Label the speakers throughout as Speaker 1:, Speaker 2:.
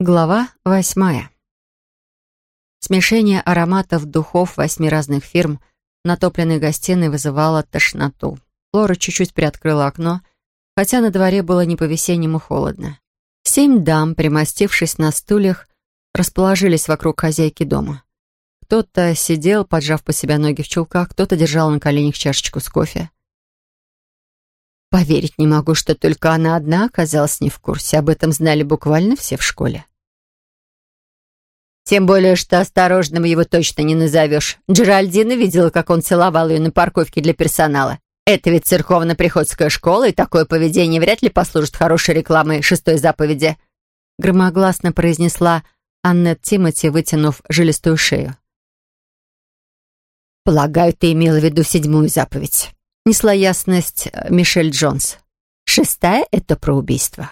Speaker 1: Глава восьмая. Смешение ароматов духов восьми разных фирм в натопленной гостиной вызывало тошноту. Лора чуть-чуть приоткрыла окно, хотя на дворе было не по-весеннему холодно. Семь дам, примостившись на стульях, расположились вокруг хозяйки дома. Кто-то сидел, поджав по себя ноги в чулках, кто-то держал на коленях чашечку с кофе. Поверить не могу, что только она одна оказалась не в курсе. Об этом знали буквально все в школе. Тем более, что осторожным его точно не назовешь. Джеральдина видела, как он целовал ее на парковке для персонала. Это ведь церковно-приходская школа, и такое поведение вряд ли послужит хорошей рекламой шестой заповеди. Громогласно произнесла Аннет Тимоти, вытянув жилистую шею. «Полагаю, ты имела в виду седьмую заповедь», — несла ясность э, Мишель Джонс. «Шестая — это про убийство».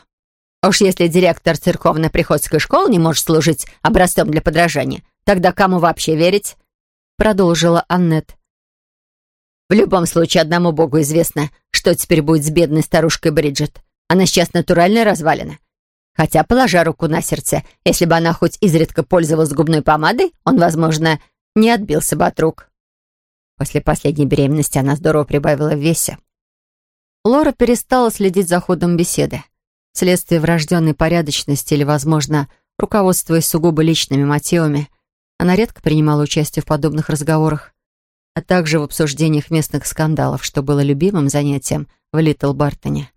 Speaker 1: Уж если директор церковно-приходской школы не может служить образцом для подражания, тогда кому вообще верить?» Продолжила Аннет. «В любом случае, одному богу известно, что теперь будет с бедной старушкой Бриджит. Она сейчас натурально развалена. Хотя, положа руку на сердце, если бы она хоть изредка пользовалась губной помадой, он, возможно, не отбился бы от рук. После последней беременности она здорово прибавила в весе. Лора перестала следить за ходом беседы вследствие врожденной порядочности или, возможно, руководствуясь сугубо личными мотивами, она редко принимала участие в подобных разговорах, а также в обсуждениях местных скандалов, что было любимым занятием в Литл Бартоне.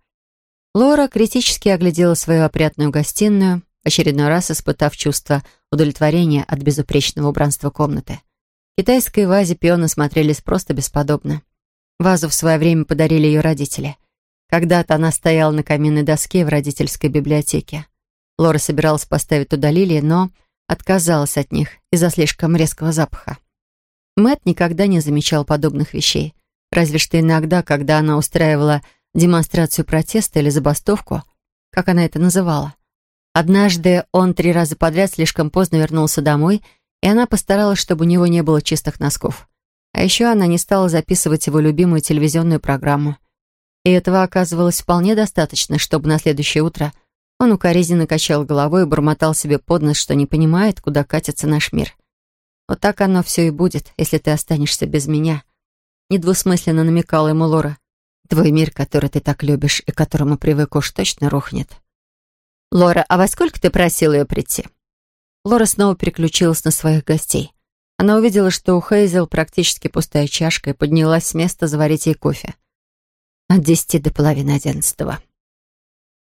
Speaker 1: Лора критически оглядела свою опрятную гостиную, очередной раз испытав чувство удовлетворения от безупречного убранства комнаты. Китайской вазе пионы смотрелись просто бесподобно. Вазу в свое время подарили ее родители — когда-то она стояла на каминной доске в родительской библиотеке. Лора собиралась поставить туда лилии, но отказалась от них из-за слишком резкого запаха. Мэт никогда не замечал подобных вещей, разве что иногда, когда она устраивала демонстрацию протеста или забастовку, как она это называла. Однажды он три раза подряд слишком поздно вернулся домой, и она постаралась, чтобы у него не было чистых носков. А еще она не стала записывать его любимую телевизионную программу — и этого оказывалось вполне достаточно, чтобы на следующее утро он укоризненно качал головой и бормотал себе под нос, что не понимает, куда катится наш мир. Вот так оно все и будет, если ты останешься без меня. Недвусмысленно намекала ему Лора. Твой мир, который ты так любишь и которому привык, уж точно рухнет. «Лора, а во сколько ты просил ее прийти?» Лора снова переключилась на своих гостей. Она увидела, что у Хейзел практически пустая чашка и поднялась с места заварить ей кофе. От десяти до половины одиннадцатого.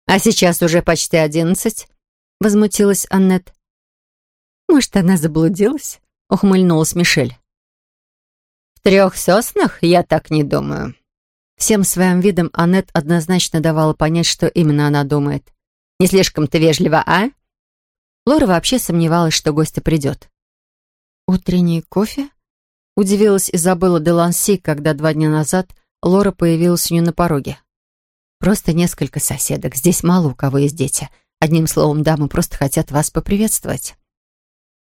Speaker 1: «А сейчас уже почти одиннадцать», — возмутилась Аннет. «Может, она заблудилась?» — ухмыльнулась Мишель. «В трех соснах? Я так не думаю». Всем своим видом Аннет однозначно давала понять, что именно она думает. «Не слишком-то вежливо, а?» Лора вообще сомневалась, что гостя придет. «Утренний кофе?» Удивилась Изабелла де Ланси, когда два дня назад Лора появилась у нее на пороге. «Просто несколько соседок. Здесь мало у кого есть дети. Одним словом, дамы просто хотят вас поприветствовать».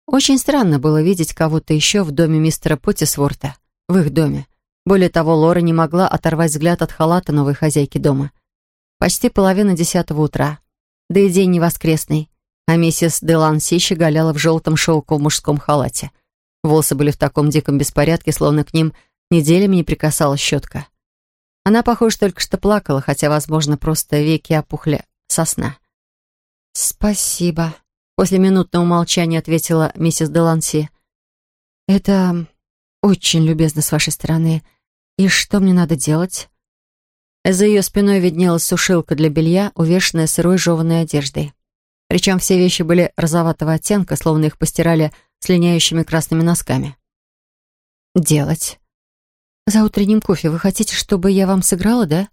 Speaker 1: Очень странно было видеть кого-то еще в доме мистера Поттисворта, в их доме. Более того, Лора не могла оторвать взгляд от халата новой хозяйки дома. Почти половина десятого утра. Да и день не воскресный. А миссис Деланси щеголяла в желтом шелковом мужском халате. Волосы были в таком диком беспорядке, словно к ним неделями не прикасалась щетка. Она, похоже, только что плакала, хотя, возможно, просто веки опухли со сна. «Спасибо», — после минутного молчания ответила миссис Деланси. «Это очень любезно с вашей стороны. И что мне надо делать?» За ее спиной виднелась сушилка для белья, увешанная сырой жеванной одеждой. Причем все вещи были розоватого оттенка, словно их постирали с линяющими красными носками. «Делать?» «За утренним кофе вы хотите, чтобы я вам сыграла, да?»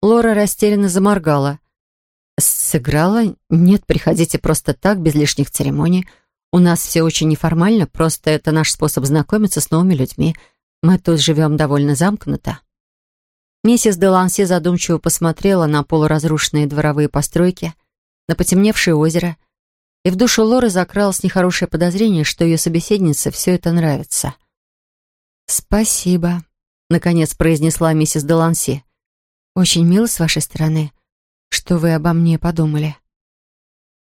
Speaker 1: Лора растерянно заморгала. «Сыграла? Нет, приходите просто так, без лишних церемоний. У нас все очень неформально, просто это наш способ знакомиться с новыми людьми. Мы тут живем довольно замкнуто». Миссис Деланси задумчиво посмотрела на полуразрушенные дворовые постройки, на потемневшее озеро, и в душу Лоры закралось нехорошее подозрение, что ее собеседнице все это нравится. «Спасибо», — наконец произнесла миссис Деланси. «Очень мило с вашей стороны, что вы обо мне подумали».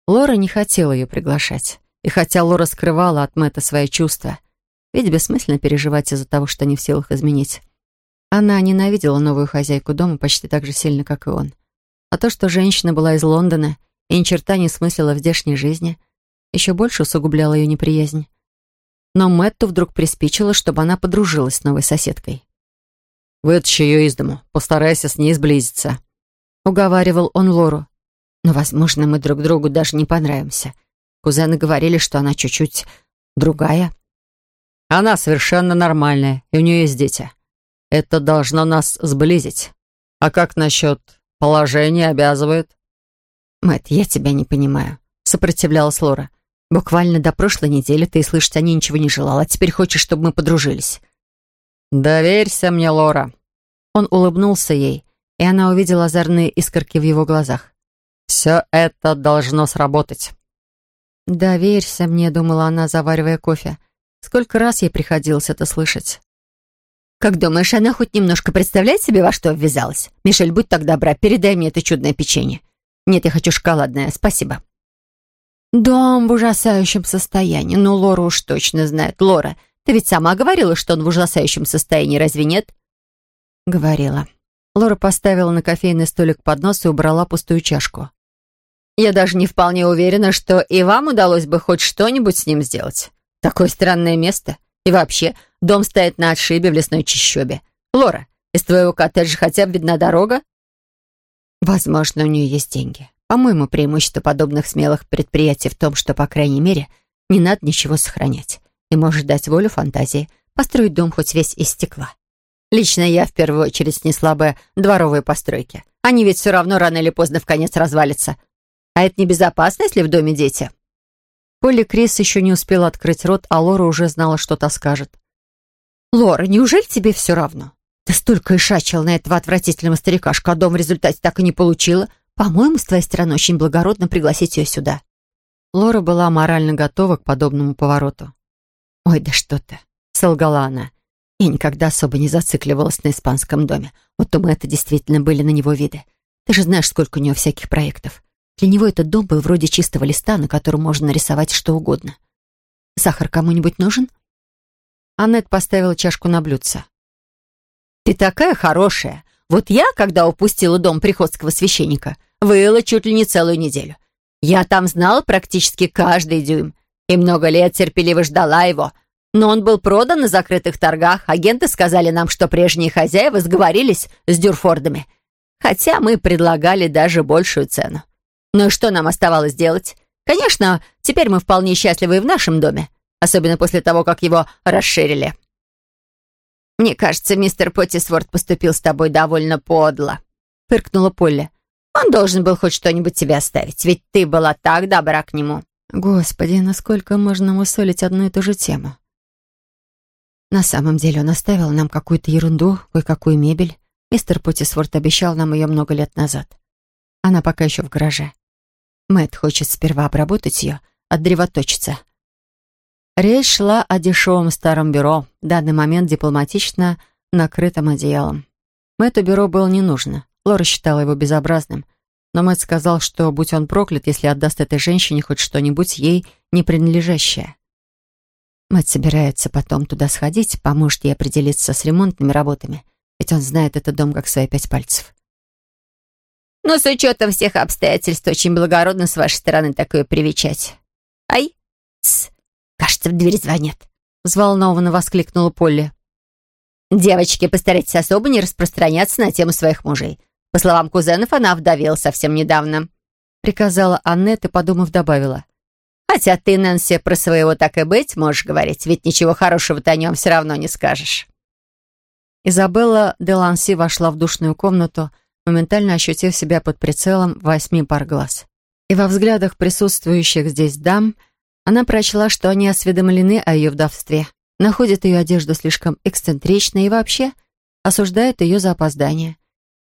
Speaker 1: Лора не хотела ее приглашать. И хотя Лора скрывала от Мэтта свои чувства, ведь бессмысленно переживать из-за того, что не в силах изменить. Она ненавидела новую хозяйку дома почти так же сильно, как и он. А то, что женщина была из Лондона и ни черта не смыслила в здешней жизни, еще больше усугубляло ее неприязнь. Но Мэтту вдруг приспичило, чтобы она подружилась с новой соседкой. «Вытащи ее из дому, постарайся с ней сблизиться», — уговаривал он Лору. «Но, возможно, мы друг другу даже не понравимся. Кузены говорили, что она чуть-чуть другая». «Она совершенно нормальная, и у нее есть дети. Это должно нас сблизить. А как насчет положения обязывает?»
Speaker 2: «Мэтт, я тебя не понимаю», — сопротивлялась Лора. «Буквально до прошлой недели ты и слышать о ней ничего не желала, а теперь хочешь, чтобы мы подружились».
Speaker 1: «Доверься мне, Лора». Он улыбнулся ей, и она увидела озорные искорки в его глазах. «Все это должно сработать». «Доверься мне», — думала она, заваривая кофе. Сколько раз ей приходилось это слышать.
Speaker 2: «Как думаешь, она хоть немножко представляет себе, во что ввязалась? Мишель, будь так добра, передай мне это чудное печенье. Нет, я хочу шоколадное, спасибо». «Дом в ужасающем состоянии. Ну, Лора уж точно знает. Лора, ты ведь сама говорила, что он в ужасающем состоянии, разве нет?»
Speaker 1: «Говорила». Лора поставила на кофейный столик поднос и убрала пустую чашку.
Speaker 2: «Я даже не вполне уверена, что и вам удалось бы хоть что-нибудь с ним сделать. Такое странное место. И вообще, дом стоит на отшибе в лесной чащобе. Лора, из твоего коттеджа хотя бы видна дорога?»
Speaker 1: «Возможно, у нее есть деньги. По-моему, преимущество подобных смелых предприятий в том, что, по крайней мере, не надо ничего сохранять и можешь дать волю фантазии, построить дом хоть весь из стекла. Лично я в первую очередь снесла бы дворовые постройки. Они ведь все равно рано или поздно в конец развалятся. А это небезопасно, если в доме дети. Полли Крис еще не успела открыть рот, а Лора уже знала, что-то скажет. «Лора, неужели тебе все равно? Ты столько ишачил на этого отвратительного старикашка, а дом в результате так и не получила. По-моему, с твоей стороны очень благородно пригласить ее сюда». Лора была морально готова к подобному повороту. «Ой, да что ты!» — солгала она. Я никогда особо не зацикливалась на испанском доме. Вот мы это действительно были на него виды. Ты же знаешь, сколько у него всяких проектов. Для него этот дом был вроде чистого листа, на котором можно нарисовать что угодно. Сахар кому-нибудь нужен? Аннет поставила чашку на блюдце. «Ты такая хорошая. Вот я, когда упустила дом приходского священника, выла чуть ли не целую неделю. Я там знала практически каждый дюйм и много лет терпеливо ждала его. Но он был продан на закрытых торгах. Агенты сказали нам, что прежние хозяева сговорились с Дюрфордами. Хотя мы предлагали даже большую цену. Ну и что нам оставалось делать? Конечно, теперь мы вполне счастливы в нашем доме. Особенно после того, как его расширили. «Мне кажется, мистер Поттисворд поступил с тобой довольно подло», — фыркнула Полли. «Он должен был хоть что-нибудь тебе оставить, ведь ты была так добра к нему». Господи, насколько можно мусолить одну и ту же тему? На самом деле он оставил нам какую-то ерунду, кое-какую мебель. Мистер Поттисворт обещал нам ее много лет назад. Она пока еще в гараже. Мэтт хочет сперва обработать ее, отдревоточиться. Речь шла о дешевом старом бюро, в данный момент дипломатично накрытым одеялом. Мэтту бюро было не нужно. Лора считала его безобразным — но Мэтт сказал, что, будь он проклят, если отдаст этой женщине хоть что-нибудь ей не принадлежащее. Мэтт собирается потом туда сходить, поможет ей определиться с ремонтными работами, ведь он знает этот дом как свои пять пальцев.
Speaker 2: «Но с учетом всех обстоятельств очень благородно с вашей стороны такое привечать. Ай, тс, кажется, в дверь звонят», — взволнованно воскликнула Полли. «Девочки, постарайтесь особо не распространяться на тему своих мужей. По словам кузенов, она вдовела совсем недавно», — приказала Аннет и, подумав, добавила. «Хотя ты, Нэнси, про своего так и быть можешь говорить, ведь ничего хорошего ты о нем все равно не скажешь».
Speaker 1: Изабелла де Ланси вошла в душную комнату, моментально ощутив себя под прицелом восьми пар глаз. И во взглядах присутствующих здесь дам она прочла, что они осведомлены о ее вдовстве, находят ее одежду слишком эксцентричной и вообще осуждают ее за опоздание.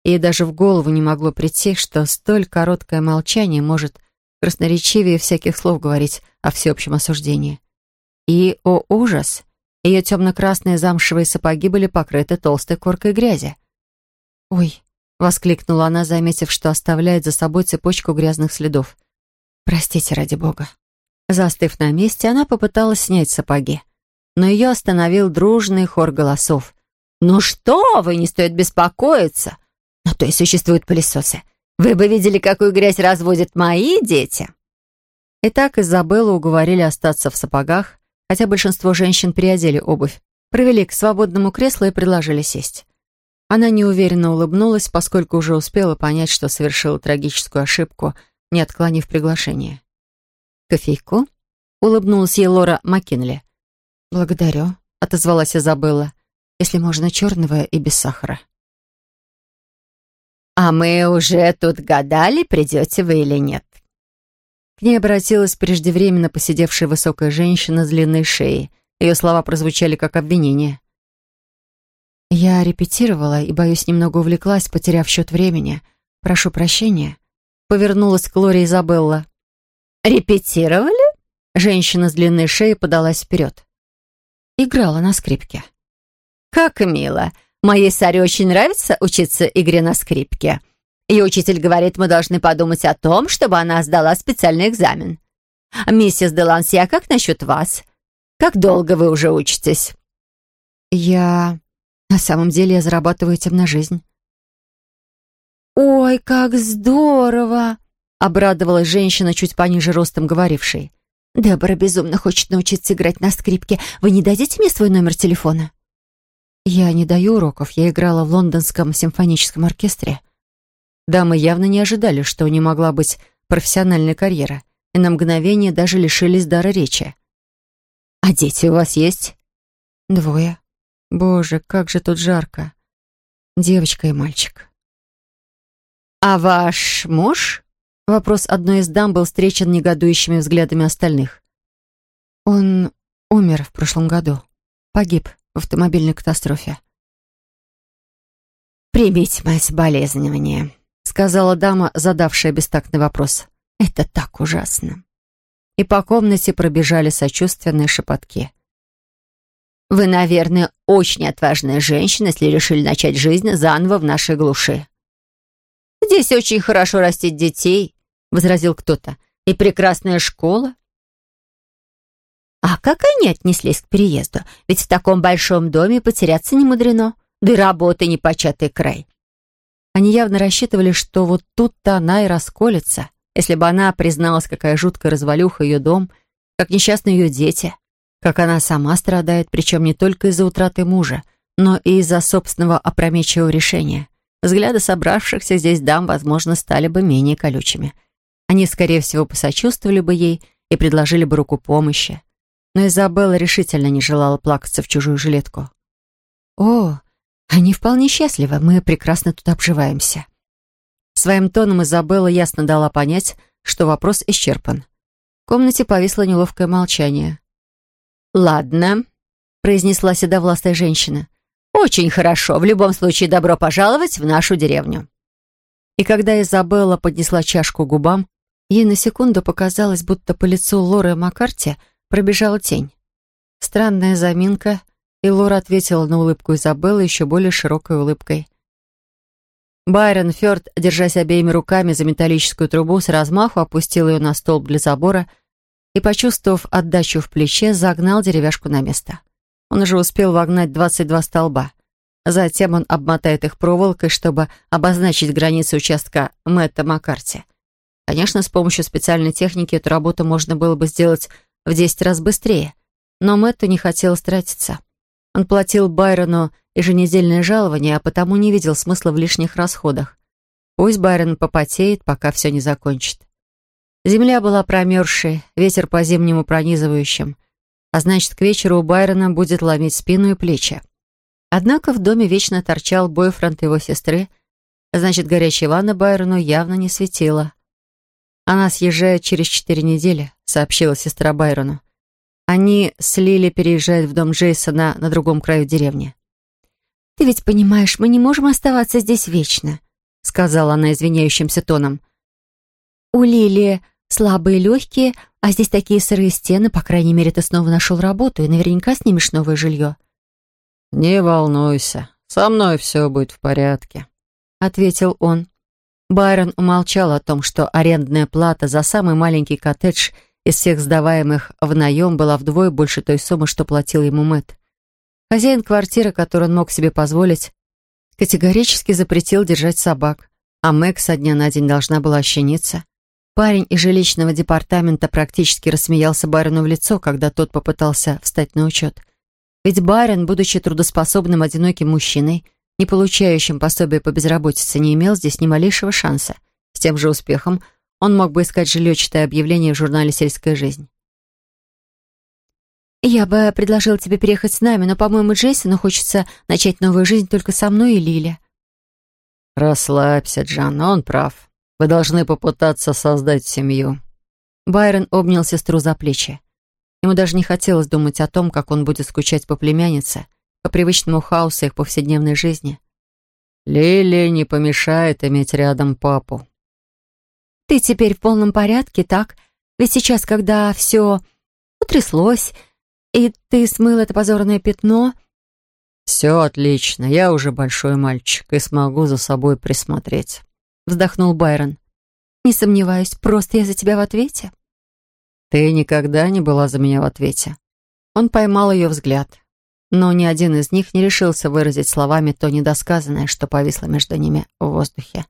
Speaker 1: Ей даже в голову не могло прийти, что столь короткое молчание может красноречивее всяких слов говорить о всеобщем осуждении. И, о ужас, ее темно-красные замшевые сапоги были покрыты толстой коркой грязи. «Ой!» — воскликнула она, заметив, что оставляет за собой цепочку грязных следов. «Простите, ради бога». Застыв на месте, она попыталась снять сапоги. Но ее остановил дружный хор голосов. «Ну что вы, не стоит беспокоиться! Ну то и существуют пылесосы. Вы бы видели, какую грязь разводят мои дети!» Итак, Изабеллу уговорили остаться в сапогах, хотя большинство женщин приодели обувь, провели к свободному креслу и предложили сесть. Она неуверенно улыбнулась, поскольку уже успела понять, что совершила трагическую ошибку, не отклонив приглашение. «Кофейку?» — улыбнулась ей Лора Маккинли. «Благодарю», — отозвалась Изабелла, «если можно черного и без сахара».
Speaker 2: «А мы уже тут гадали, придете вы или нет».
Speaker 1: К ней обратилась преждевременно посидевшая высокая женщина с длинной шеей. Ее слова прозвучали как обвинение. «Я репетировала и, боюсь, немного увлеклась, потеряв счет времени. Прошу прощения». Повернулась к Лоре Изабелла.
Speaker 2: «Репетировали?»
Speaker 1: Женщина с длинной шеей подалась вперед. Играла на скрипке.
Speaker 2: «Как мило. Моей Саре очень нравится учиться игре на скрипке. И учитель говорит, мы должны подумать о том, чтобы она сдала специальный экзамен. Миссис Деланси, а как насчет вас? Как долго вы уже учитесь?»
Speaker 1: «Я... На самом деле я зарабатываю этим на жизнь».
Speaker 2: «Ой, как здорово!» — обрадовалась женщина, чуть пониже ростом говорившей. «Дебора безумно хочет научиться играть на скрипке. Вы не дадите мне свой номер телефона?»
Speaker 1: «Я не даю уроков. Я играла в лондонском симфоническом оркестре». Дамы явно не ожидали, что не могла быть профессиональная карьера, и на мгновение даже лишились дара речи.
Speaker 2: «А дети у вас есть?»
Speaker 1: «Двое. Боже, как же тут жарко. Девочка и мальчик».
Speaker 2: «А ваш муж?»
Speaker 1: Вопрос одной из дам был встречен негодующими взглядами остальных. «Он умер в прошлом году. Погиб в автомобильной катастрофе.
Speaker 2: «Примите мои соболезнования», — сказала дама, задавшая бестактный вопрос. «Это так ужасно».
Speaker 1: И по комнате пробежали сочувственные шепотки.
Speaker 2: «Вы, наверное, очень отважная женщина, если решили начать жизнь заново в нашей глуши». «Здесь очень хорошо растить детей», — возразил кто-то. «И прекрасная школа. А как они отнеслись к переезду? Ведь в таком большом доме потеряться не мудрено. Да и работы непочатый край.
Speaker 1: Они явно рассчитывали, что вот тут-то она и расколется, если бы она призналась, какая жуткая развалюха ее дом, как несчастны ее дети, как она сама страдает, причем не только из-за утраты мужа, но и из-за собственного опрометчивого решения. Взгляды собравшихся здесь дам, возможно, стали бы менее колючими. Они, скорее всего, посочувствовали бы ей и предложили бы руку помощи но Изабелла решительно не желала плакаться в чужую жилетку. «О, они вполне счастливы, мы прекрасно тут обживаемся». Своим тоном Изабелла ясно дала понять, что вопрос исчерпан. В комнате повисло неловкое молчание.
Speaker 2: «Ладно», — произнесла седовластая женщина. «Очень хорошо. В любом случае, добро пожаловать в нашу деревню».
Speaker 1: И когда Изабелла поднесла чашку к губам, ей на секунду показалось, будто по лицу Лоры Маккарти — пробежала тень. Странная заминка, и Лора ответила на улыбку Изабеллы еще более широкой улыбкой. Байрон Фёрд, держась обеими руками за металлическую трубу, с размаху опустил ее на столб для забора и, почувствовав отдачу в плече, загнал деревяшку на место. Он уже успел вогнать 22 столба. Затем он обмотает их проволокой, чтобы обозначить границы участка Мэтта Маккарти. Конечно, с помощью специальной техники эту работу можно было бы сделать в десять раз быстрее. Но Мэтту не хотелось тратиться. Он платил Байрону еженедельное жалование, а потому не видел смысла в лишних расходах. Пусть Байрон попотеет, пока все не закончит. Земля была промерзшей, ветер по-зимнему пронизывающим, а значит, к вечеру у Байрона будет ломить спину и плечи. Однако в доме вечно торчал бойфренд его сестры, а значит, горячая ванна Байрону явно не светила. Она съезжает через четыре недели, сообщила сестра Байрону. Они с Лили переезжают в дом Джейсона на другом краю деревни.
Speaker 2: «Ты ведь понимаешь, мы не можем оставаться здесь вечно», сказала она извиняющимся тоном. «У Лили слабые легкие, а здесь такие сырые стены, по крайней мере, ты снова нашел работу и наверняка снимешь новое жилье».
Speaker 3: «Не волнуйся, со мной все будет в порядке», —
Speaker 1: ответил он. Байрон умолчал о том, что арендная плата за самый маленький коттедж из всех сдаваемых в наем была вдвое больше той суммы, что платил ему Мэтт. Хозяин квартиры, которую он мог себе позволить, категорически запретил держать собак, а Мэг со дня на день должна была ощениться. Парень из жилищного департамента практически рассмеялся Байрону в лицо, когда тот попытался встать на учет. Ведь Байрон, будучи трудоспособным одиноким мужчиной, не получающим пособия по безработице, не имел здесь ни малейшего шанса. С тем же успехом он мог бы искать жилье, читая объявление в журнале «Сельская жизнь».
Speaker 2: «Я бы предложил тебе переехать с нами, но, по-моему, Джейсону хочется начать новую жизнь только со мной и Лили».
Speaker 3: «Расслабься, Джан, он прав. Вы должны попытаться создать семью».
Speaker 1: Байрон обнял сестру за плечи. Ему даже не хотелось думать о том, как он будет скучать по племяннице, по привычному хаосу их повседневной жизни.
Speaker 3: «Лили не помешает иметь рядом папу».
Speaker 2: «Ты теперь в полном порядке, так? Ведь сейчас, когда все утряслось, «И ты смыл это позорное пятно?»
Speaker 3: «Все отлично. Я уже большой мальчик и смогу за собой присмотреть», —
Speaker 1: вздохнул Байрон.
Speaker 2: «Не сомневаюсь, просто я за тебя в ответе».
Speaker 3: «Ты никогда не была за меня в ответе».
Speaker 1: Он поймал ее взгляд, но ни один из них не решился выразить словами то недосказанное, что повисло между ними в воздухе.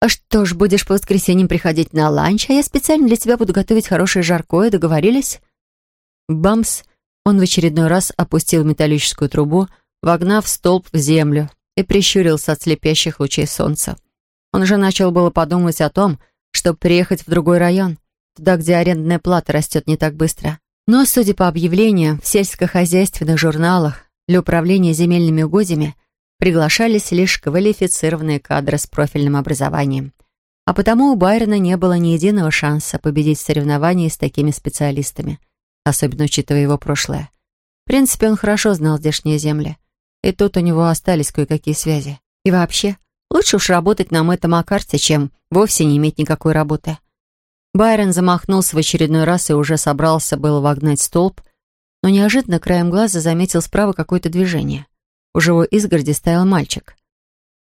Speaker 2: «А что ж, будешь по воскресеньям приходить на ланч, а я специально для тебя буду готовить хорошее жаркое, договорились?»
Speaker 1: Бамс! Он в очередной раз опустил металлическую трубу, вогнав столб в землю и прищурился от слепящих лучей солнца. Он уже начал было подумать о том, чтобы приехать в другой район, туда, где арендная плата растет не так быстро. Но, судя по объявлениям, в сельскохозяйственных журналах для управления земельными угодьями приглашались лишь квалифицированные кадры с профильным образованием. А потому у Байрона не было ни единого шанса победить в соревновании с такими специалистами – особенно учитывая его прошлое. В принципе, он хорошо знал здешние земли. И тут у него остались кое-какие связи. И вообще, лучше уж работать на Мэтта Маккарте, чем вовсе не иметь никакой работы. Байрон замахнулся в очередной раз и уже собрался было вогнать столб, но неожиданно краем глаза заметил справа какое-то движение. У живой изгороди стоял мальчик.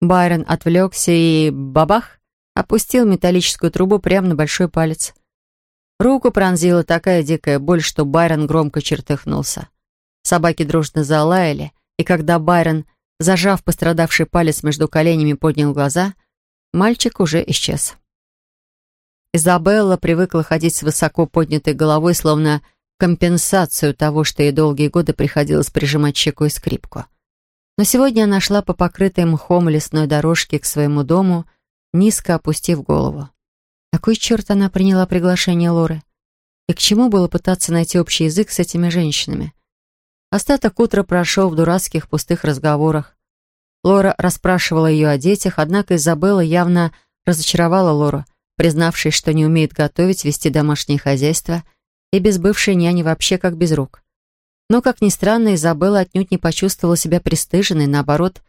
Speaker 1: Байрон отвлекся и, бабах, опустил металлическую трубу прямо на большой палец. Руку пронзила такая дикая боль, что Байрон громко чертыхнулся. Собаки дружно залаяли, и когда Байрон, зажав пострадавший палец между коленями, поднял глаза, мальчик уже исчез. Изабелла привыкла ходить с высоко поднятой головой, словно компенсацию того, что ей долгие годы приходилось прижимать щекой скрипку. Но сегодня она шла по покрытой мхом лесной дорожке к своему дому, низко опустив голову. Какой черт она приняла приглашение Лоры? И к чему было пытаться найти общий язык с этими женщинами? Остаток утра прошел в дурацких пустых разговорах. Лора расспрашивала ее о детях, однако Изабелла явно разочаровала Лору, признавшись, что не умеет готовить, вести домашнее хозяйство и без бывшей няни вообще как без рук. Но, как ни странно, Изабелла отнюдь не почувствовала себя пристыженной, наоборот,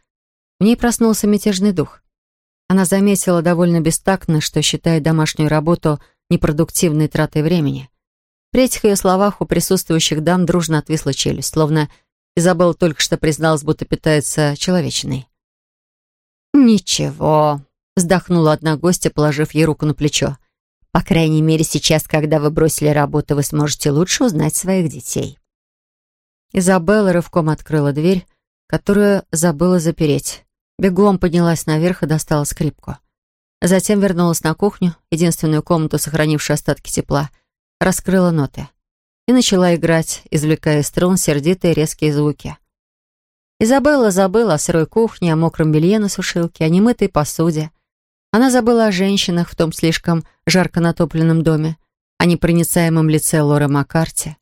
Speaker 1: в ней проснулся мятежный дух. Она заметила довольно бестактно, что считает домашнюю работу непродуктивной тратой времени. При этих ее словах у присутствующих дам дружно отвисла челюсть, словно Изабелла только что призналась, будто питается человечиной.
Speaker 2: «Ничего», — вздохнула одна гостья, положив ей руку на плечо. «По крайней мере, сейчас, когда вы бросили работу, вы сможете лучше узнать своих детей».
Speaker 1: Изабелла рывком открыла дверь, которую забыла запереть. Бегом поднялась наверх и достала скрипку. Затем вернулась на кухню, единственную комнату, сохранившую остатки тепла, раскрыла ноты и начала играть, извлекая из струн сердитые резкие звуки. Изабелла забыла о сырой кухне, о мокром белье на сушилке, о немытой посуде. Она забыла о женщинах в том слишком жарко натопленном доме, о непроницаемом лице Лоры Маккарти.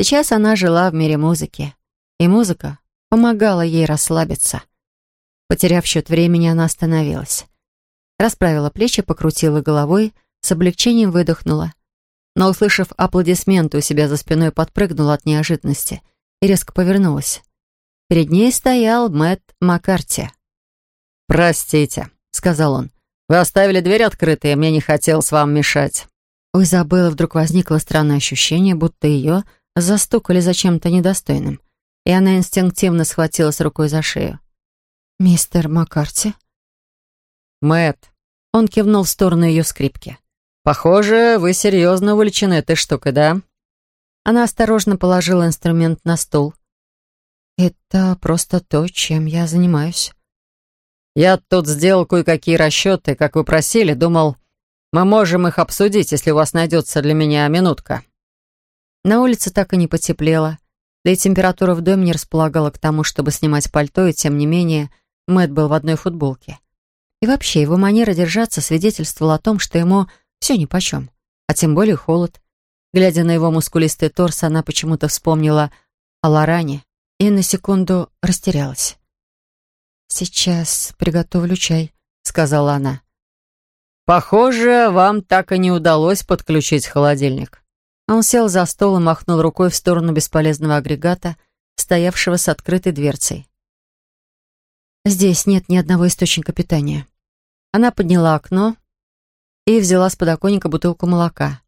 Speaker 1: Сейчас она жила в мире музыки, и музыка помогала ей расслабиться. Потеряв счет времени, она остановилась. Расправила плечи, покрутила головой, с облегчением выдохнула. Но, услышав аплодисменты у себя за спиной, подпрыгнула от неожиданности и резко повернулась. Перед ней стоял Мэтт Маккарти.
Speaker 3: «Простите», — сказал он. «Вы оставили дверь открытой, мне не хотелось вам мешать».
Speaker 1: У Изабеллы вдруг возникло странное ощущение, будто ее застукали за чем-то недостойным, и она инстинктивно схватилась рукой за шею. «Мистер Маккарти?»
Speaker 3: Мэт. Он кивнул в сторону ее скрипки. «Похоже, вы серьезно увлечены этой штукой, да?» Она осторожно положила инструмент на стол. «Это просто то, чем я занимаюсь». «Я тут сделал кое-какие расчеты, как вы просили. Думал, мы можем их обсудить, если у вас найдется для меня минутка». На улице так и не потеплело, да и температура в доме не располагала к тому, чтобы снимать пальто, и тем не менее Мэтт был в одной футболке. И вообще его манера держаться свидетельствовала о том, что ему все нипочем, а тем более холод. Глядя на его мускулистый торс, она почему-то вспомнила о Лоране и на секунду растерялась. «Сейчас приготовлю чай», — сказала она. «Похоже, вам так и не удалось подключить холодильник». Он сел за стол и махнул рукой в сторону бесполезного агрегата, стоявшего с открытой дверцей. «Здесь нет ни одного источника питания». Она подняла окно и взяла с подоконника бутылку молока.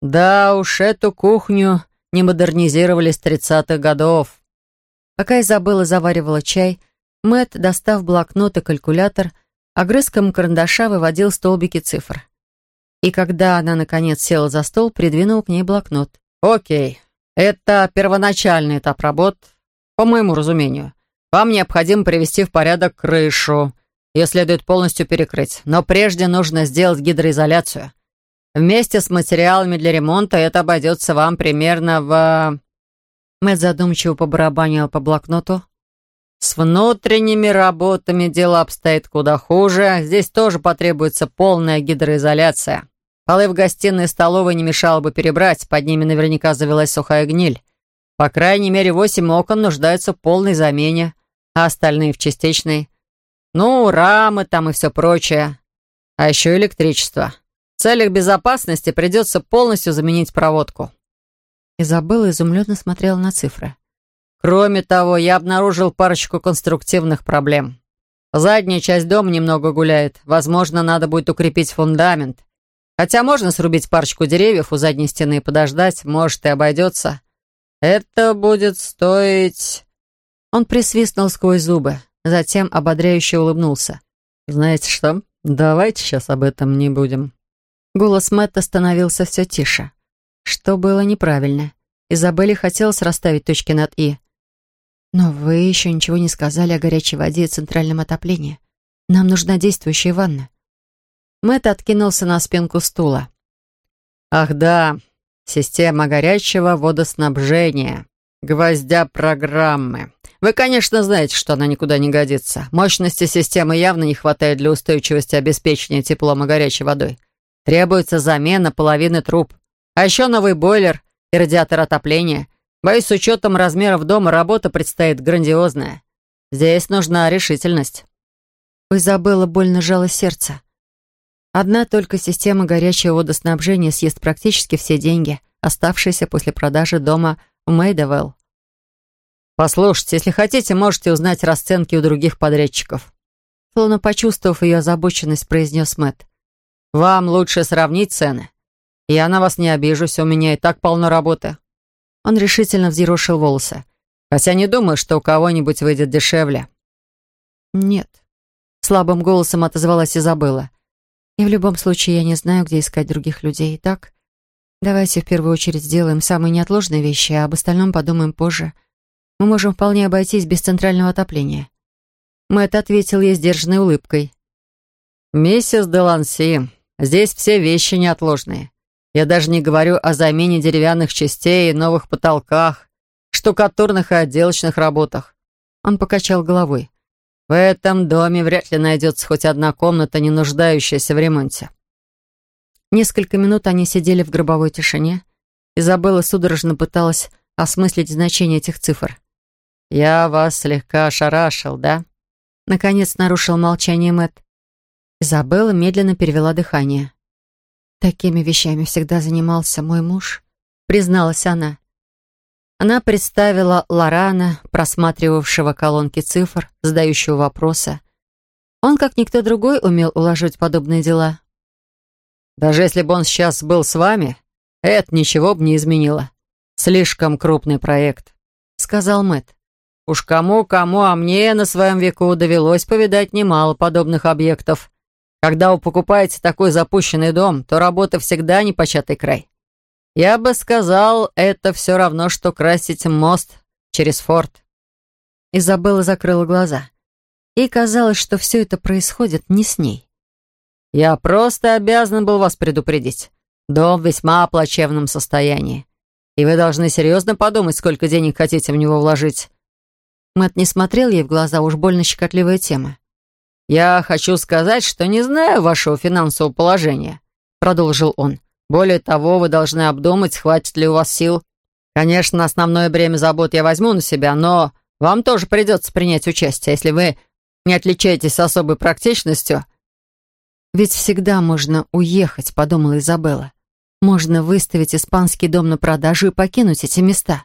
Speaker 3: Да уж, эту кухню не модернизировали с тридцатых годов. Пока Изабелла заваривала чай, Мэтт, достав блокнот и калькулятор, огрызком карандаша выводил столбики цифр. И когда она, наконец, села за стол, придвинул к ней блокнот. «Окей, это первоначальный этап работ, по моему разумению. Вам необходимо привести в порядок крышу. Ее следует полностью перекрыть, но прежде нужно сделать гидроизоляцию. Вместе с материалами для ремонта это обойдется вам примерно в...» Мэтт задумчиво побарабанил по блокноту. «С внутренними работами дело обстоит куда хуже. Здесь тоже потребуется полная гидроизоляция. Полы в гостиной и столовой не мешало бы перебрать, под ними наверняка завелась сухая гниль. По крайней мере, восемь окон нуждаются в полной замене, а остальные в частичной. Ну, рамы там и все прочее. А еще электричество. В целях безопасности придется полностью заменить проводку». Изабелла изумленно смотрела на цифры. «Кроме того, я обнаружил парочку конструктивных проблем. Задняя часть дома немного гуляет. Возможно, надо будет укрепить фундамент. Хотя можно срубить парочку деревьев у задней стены и подождать, может, и обойдется. Это будет стоить...» Он присвистнул сквозь зубы, затем ободряюще улыбнулся. «Знаете что, давайте сейчас об этом не будем». Голос Мэтта становился все тише. Что было неправильно. Изабелле хотелось расставить точки над «и». «Но вы еще ничего не сказали о горячей воде и центральном отоплении. Нам нужна действующая ванна». Мэтт откинулся на спинку стула. «Ах да, система горячего водоснабжения, гвоздя программы. Вы, конечно, знаете, что она никуда не годится. Мощности системы явно не хватает для устойчивости обеспечения теплом и горячей водой. Требуется замена половины труб. А еще новый бойлер и радиатор отопления. Боюсь, с учетом размеров дома работа предстоит грандиозная. Здесь нужна решительность. У Изабеллы больно жало сердце. Одна только система горячего водоснабжения съест практически все деньги, оставшиеся после продажи дома в Мейдовелл. «Послушайте, если хотите, можете узнать расценки у других подрядчиков». Словно почувствовав ее озабоченность, произнес Мэтт. Вам лучше сравнить цены. Я на вас не обижусь, у меня и так полно работы». Он решительно взъерошил волосы. «Хотя не думаю, что у кого-нибудь выйдет дешевле». «Нет», — слабым голосом отозвалась Изабелла. «И в любом случае я не знаю, где искать других людей. Итак, давайте в первую очередь сделаем самые неотложные вещи, а об остальном подумаем позже. Мы можем вполне обойтись без центрального отопления». Мэтт ответил ей сдержанной улыбкой. «Миссис Деланси, Здесь все вещи неотложные. Я даже не говорю о замене деревянных частей, новых потолках, штукатурных и отделочных работах. Он покачал головой. В этом доме вряд ли найдется хоть одна комната, не нуждающаяся в ремонте. Несколько минут они сидели в гробовой тишине. Изабелла судорожно пыталась осмыслить значение этих цифр. «Я вас слегка ошарашил, да?» Наконец нарушил молчание Мэтт. Изабелла медленно перевела дыхание. «Такими вещами всегда занимался мой муж», — призналась она. Она представила Лорана, просматривавшего колонки цифр, задающего вопросы. Он, как никто другой, умел уложить подобные дела. «Даже если бы он сейчас был с вами, это ничего бы не изменило. Слишком крупный проект», — сказал Мэтт. «Уж кому-кому, а мне на своем веку довелось повидать немало подобных объектов. Когда вы покупаете такой запущенный дом, то работа всегда непочатый край. Я бы сказал, это все равно, что красить мост через форт».
Speaker 1: Изабелла закрыла глаза. Ей казалось, что все это происходит не с ней.
Speaker 3: «Я просто обязан был вас предупредить. Дом в весьма плачевном состоянии. И вы должны серьезно подумать, сколько денег хотите в него вложить».
Speaker 1: Мэтт не смотрел ей в глаза, уж больно щекотливая тема.
Speaker 3: «Я хочу сказать, что не знаю вашего финансового положения», — продолжил он. «Более того, вы должны обдумать, хватит ли у вас сил. Конечно, основное бремя забот я возьму на себя, но вам тоже придется принять участие, если вы не отличаетесь особой практичностью».
Speaker 1: «Ведь всегда можно уехать», — подумала Изабелла. «Можно выставить испанский дом на продажу и покинуть эти места.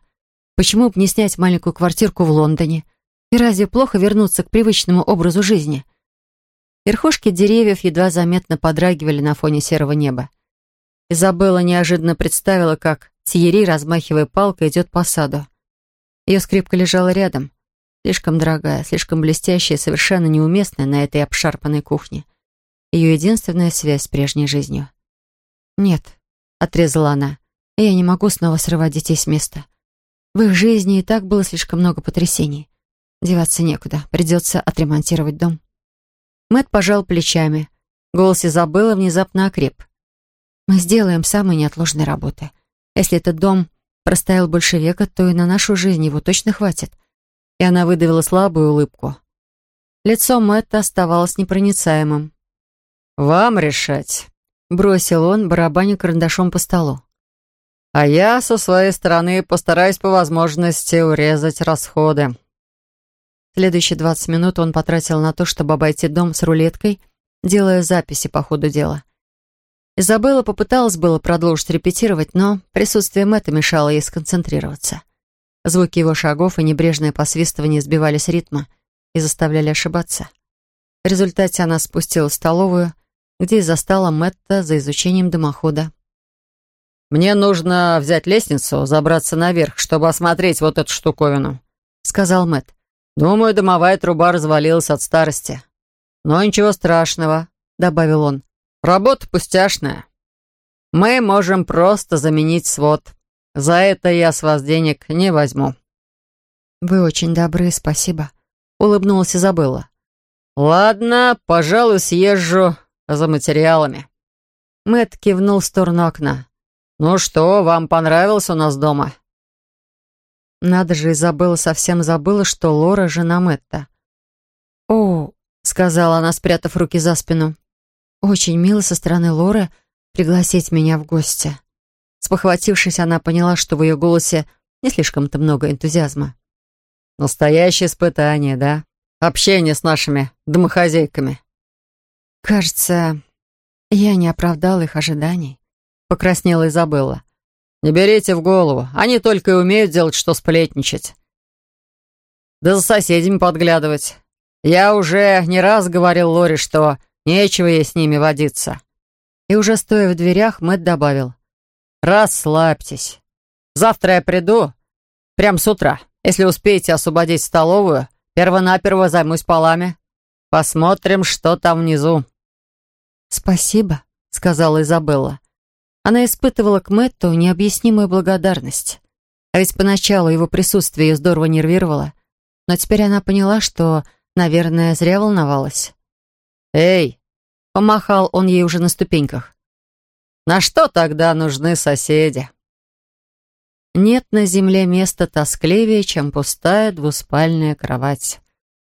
Speaker 1: Почему бы не снять маленькую квартирку в Лондоне? И разве плохо вернуться к привычному образу жизни?» Верхушки деревьев едва заметно подрагивали на фоне серого неба. Изабелла неожиданно представила, как Тиери, размахивая палкой, идет по саду. Ее скрипка лежала рядом. Слишком дорогая, слишком блестящая, совершенно неуместная на этой обшарпанной кухне. Ее единственная связь с прежней жизнью. «Нет», — отрезала она, — «я не могу снова срывать детей с места. В их жизни и так было слишком много потрясений. Деваться некуда, придется отремонтировать дом». Мэт пожал плечами. Голос Изабеллы внезапно окреп. «Мы сделаем самые неотложные работы. Если этот дом простоял больше века, то и на нашу жизнь его точно хватит». И она выдавила слабую улыбку. Лицо Мэтта оставалось непроницаемым.
Speaker 3: «Вам решать», — бросил он, барабаня карандашом по столу. «А я со своей стороны постараюсь по возможности урезать расходы».
Speaker 1: Следующие 20 минут он потратил на то, чтобы обойти дом с рулеткой, делая записи по ходу дела. Изабелла попыталась было продолжить репетировать, но присутствие Мэтта мешало ей сконцентрироваться. Звуки его шагов и небрежное посвистывание сбивали с ритма и заставляли ошибаться. В результате она спустилась в столовую, где и застала Мэтта за изучением дымохода.
Speaker 3: «Мне нужно взять лестницу, забраться наверх, чтобы осмотреть вот эту штуковину», — сказал Мэтт. «Думаю, дымовая труба развалилась от старости. Но ничего страшного», — добавил он. «Работа пустяшная. Мы можем просто заменить свод. За это я с вас денег не возьму».
Speaker 1: «Вы очень добры, спасибо», — улыбнулась Изабелла.
Speaker 3: «Ладно, пожалуй, съезжу за материалами».
Speaker 1: Мэтт кивнул в сторону окна.
Speaker 3: «Ну что, вам понравилось у нас дома?»
Speaker 1: Надо же, Изабелла совсем забыла, что Лора — жена Мэтта. «О», — сказала она, спрятав руки за спину, «очень мило со стороны Лоры пригласить меня в гости». Спохватившись, она поняла, что в ее голосе не слишком-то много энтузиазма.
Speaker 3: «Настоящее испытание, да? Общение с нашими домохозяйками».
Speaker 1: «Кажется, я не оправдала их ожиданий», — покраснела Изабелла.
Speaker 3: Не берите в голову. Они только и умеют делать, что сплетничать. Да за соседями подглядывать. Я уже не раз говорил Лоре, что нечего ей с ними водиться.
Speaker 1: И уже стоя в дверях, Мэтт добавил.
Speaker 3: Расслабьтесь. Завтра я приду, прям с утра. Если успеете освободить столовую, первонаперво займусь полами. Посмотрим, что там внизу.
Speaker 1: «Спасибо», — сказала Изабелла. Она испытывала к Мэтту необъяснимую благодарность. А ведь поначалу его присутствие ее здорово нервировало. Но теперь она поняла, что, наверное, зря волновалась.
Speaker 3: «Эй!»
Speaker 1: — помахал он ей уже на ступеньках.
Speaker 3: «На что тогда нужны соседи?»
Speaker 1: Нет на земле места тоскливее, чем пустая двуспальная кровать.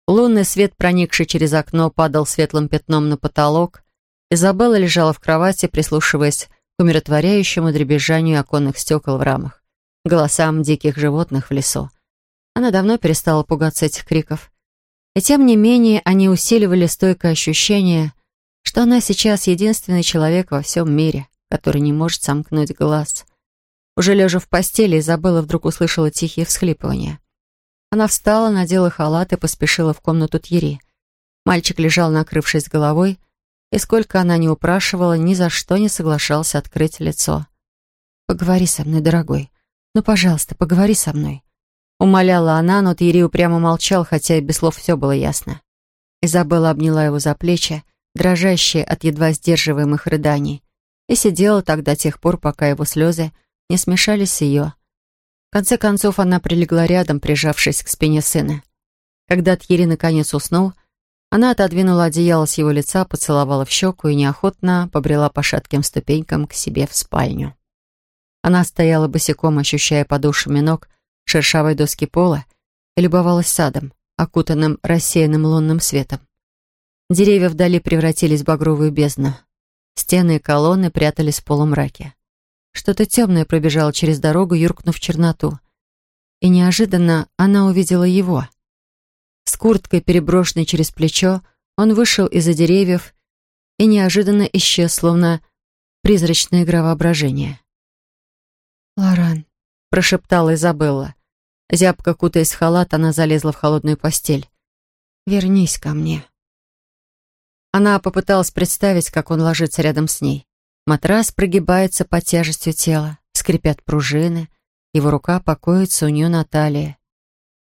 Speaker 1: Лунный свет, проникший через окно, падал светлым пятном на потолок. Изабелла лежала в кровати, прислушиваясь умиротворяющему дребезжанию оконных стекол в рамах, голосам диких животных в лесу. Она давно перестала пугаться этих криков. И тем не менее они усиливали стойкое ощущение, что она сейчас единственный человек во всем мире, который не может сомкнуть глаз. Уже лежа в постели, Изабелла вдруг услышала тихие всхлипывания. Она встала, надела халат и поспешила в комнату Тьери. Мальчик лежал, накрывшись головой, и сколько она не упрашивала, ни за что не соглашался открыть лицо. «Поговори со мной, дорогой. Ну, пожалуйста, поговори со мной». Умоляла она, но Тьерри упрямо молчал, хотя и без слов все было ясно. Изабелла обняла его за плечи,
Speaker 3: дрожащая от едва сдерживаемых рыданий, и сидела так до тех пор, пока его слезы не смешались с ее. В конце концов, она прилегла рядом, прижавшись к спине сына. Когда Тьерри наконец уснул, она отодвинула одеяло с его лица, поцеловала в щеку и неохотно побрела по шатким ступенькам к себе в спальню. Она стояла босиком, ощущая подушами ног шершавой доски пола, и любовалась садом, окутанным рассеянным лунным светом. Деревья вдали превратились в багровую бездну. Стены и колонны прятались в полумраке. Что-то темное пробежало через дорогу, юркнув в черноту. И неожиданно она увидела его — с курткой, переброшенной через плечо, он вышел из-за деревьев и неожиданно исчез, словно призрачная игра воображения. «Лоран», — прошептала Изабелла. Зябко кутаясь в халат, она залезла в холодную постель. «Вернись ко мне». Она попыталась представить, как он ложится рядом с ней. Матрас прогибается под тяжестью тела, скрипят пружины, его рука покоится у нее на талии.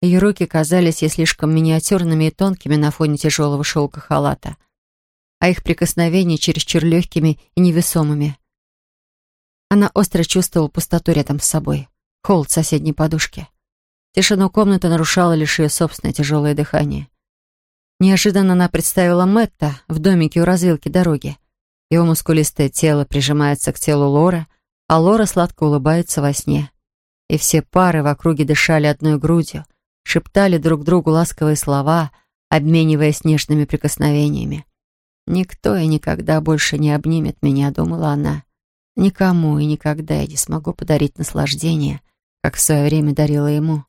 Speaker 3: Ее руки казались ей слишком миниатюрными и тонкими на фоне тяжелого шелка халата, а их прикосновения чересчур легкими и невесомыми. Она остро чувствовала пустоту рядом с собой, холод соседней подушки. Тишину комнаты нарушало лишь ее собственное тяжелое дыхание. Неожиданно она представила Мэтта в домике у развилки дороги. Его мускулистое тело прижимается к телу Лора, а Лора сладко улыбается во сне. И все пары в округе дышали одной грудью — шептали друг другу ласковые слова, обмениваясь нежными прикосновениями. «Никто и никогда больше не обнимет меня», — думала она. «Никому и никогда я не смогу подарить наслаждение, как в свое время дарила ему».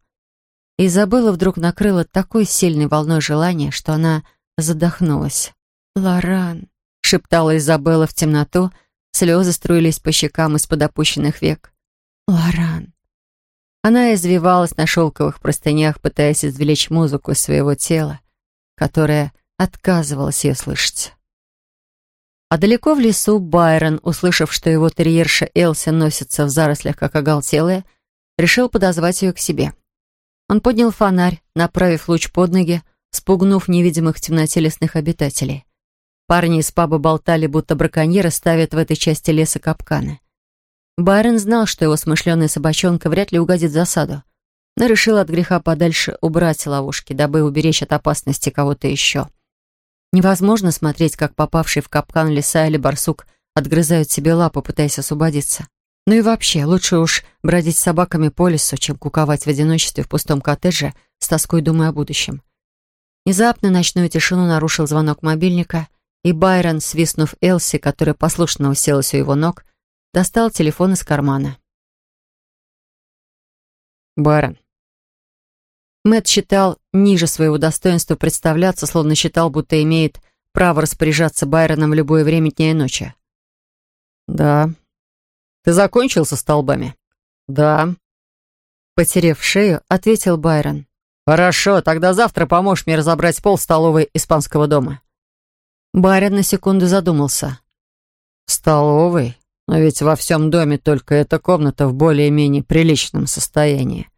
Speaker 3: И Изабелла вдруг накрыла такой сильной волной желания, что она задохнулась. «Лоран», — шептала Изабелла в темноту, слезы струились по щекам из-под опущенных век. «Лоран». Она извивалась на шелковых простынях, пытаясь извлечь музыку из своего тела, которая отказывалась ее слышать. А далеко в лесу Байрон, услышав, что его терьерша Элси носится в зарослях, как оголтелая, решил подозвать ее к себе. Он поднял фонарь, направив луч под ноги, спугнув невидимых в темноте лесных обитателей. Парни из паба болтали, будто браконьеры ставят в этой части леса капканы. Байрон знал, что его смышленая собачонка вряд ли угодит в засаду, но решил от греха подальше убрать ловушки, дабы уберечь от опасности кого-то еще. Невозможно смотреть, как попавший в капкан лиса или барсук отгрызают себе лапу, пытаясь освободиться. Ну и вообще, лучше уж бродить с собаками по лесу, чем куковать в одиночестве в пустом коттедже с тоской думая о будущем. Внезапно ночную тишину нарушил звонок мобильника, и Байрон, свистнув Элси, которая послушно уселась у его ног, достал телефон из кармана.
Speaker 4: Барон.
Speaker 3: Мэт считал ниже своего достоинства представляться, словно считал, будто имеет право распоряжаться Байроном в любое время дня и ночи.
Speaker 4: «Да». «Ты закончил со столбами?» «Да».
Speaker 3: Потерев шею, ответил Байрон.
Speaker 4: «Хорошо, тогда завтра поможешь мне разобрать пол столовой испанского дома».
Speaker 3: Байрон на секунду задумался.
Speaker 4: «Столовой? Но ведь во всем доме только эта комната в более-менее приличном состоянии.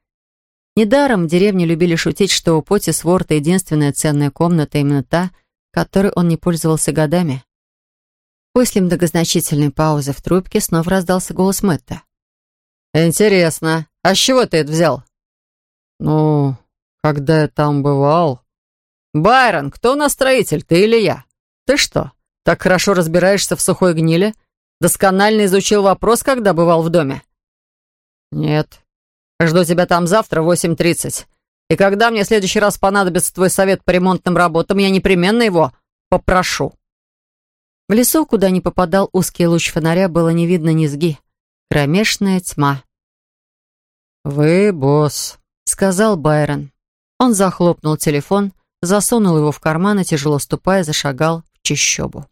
Speaker 3: Недаром в деревне любили шутить, что у Поти Сворта единственная ценная комната именно та, которой он не пользовался годами. После многозначительной паузы в трубке снова раздался голос Мэтта.
Speaker 4: «Интересно, а с чего ты это взял?» «Ну, когда я там бывал...» «Байрон, кто у нас строитель, ты или я? Ты что, так хорошо разбираешься в сухой гниле, Досконально изучил вопрос, когда бывал в доме?» «Нет. Жду тебя там завтра в 8.30. И когда мне в следующий раз понадобится твой совет по ремонтным работам, я непременно его попрошу».
Speaker 3: В лесу, куда не попадал узкий луч фонаря, было не видно низги. Кромешная тьма.
Speaker 4: «Вы босс», —
Speaker 3: сказал Байрон. Он захлопнул телефон, засунул его в карман и, тяжело ступая, зашагал в чищобу.